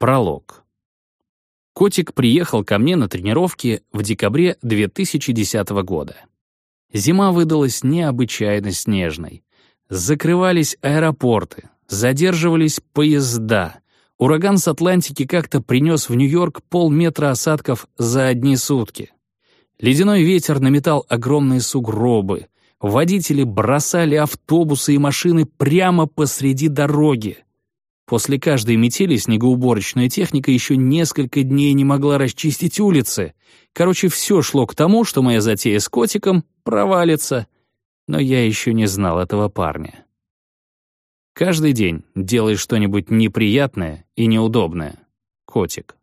Пролог. Котик приехал ко мне на тренировки в декабре 2010 года. Зима выдалась необычайно снежной. Закрывались аэропорты, задерживались поезда. Ураган с Атлантики как-то принес в Нью-Йорк полметра осадков за одни сутки. Ледяной ветер наметал огромные сугробы. Водители бросали автобусы и машины прямо посреди дороги. После каждой метели снегоуборочная техника еще несколько дней не могла расчистить улицы. Короче, все шло к тому, что моя затея с котиком провалится. Но я еще не знал этого парня. Каждый день делай что-нибудь неприятное и неудобное. Котик.